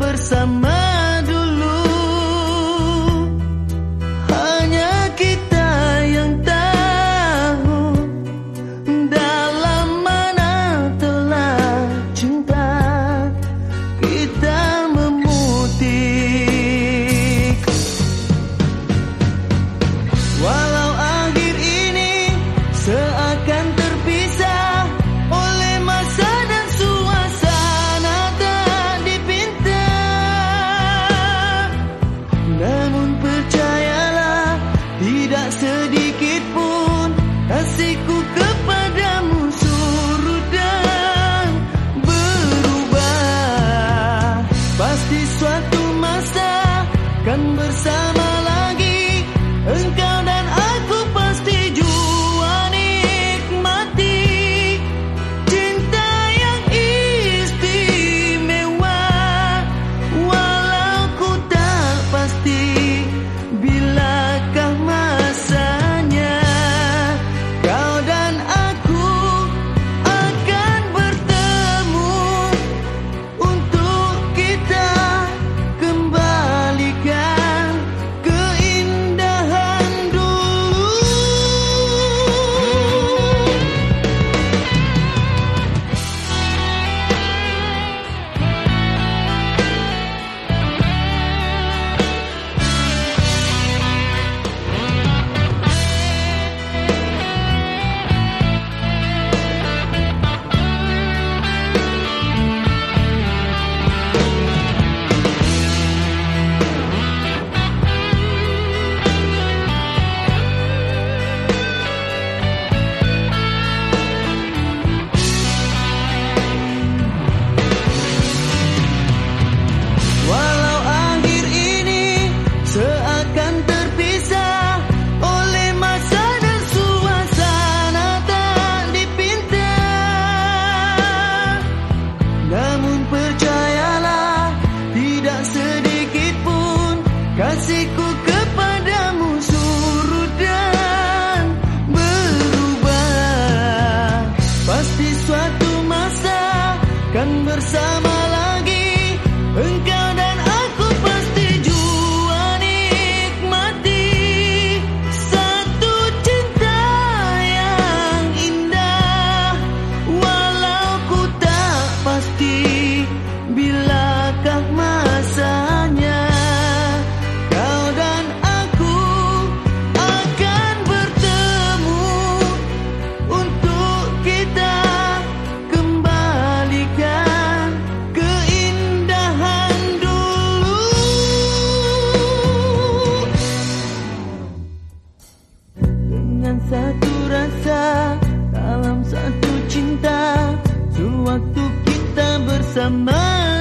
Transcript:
bersama. 怎么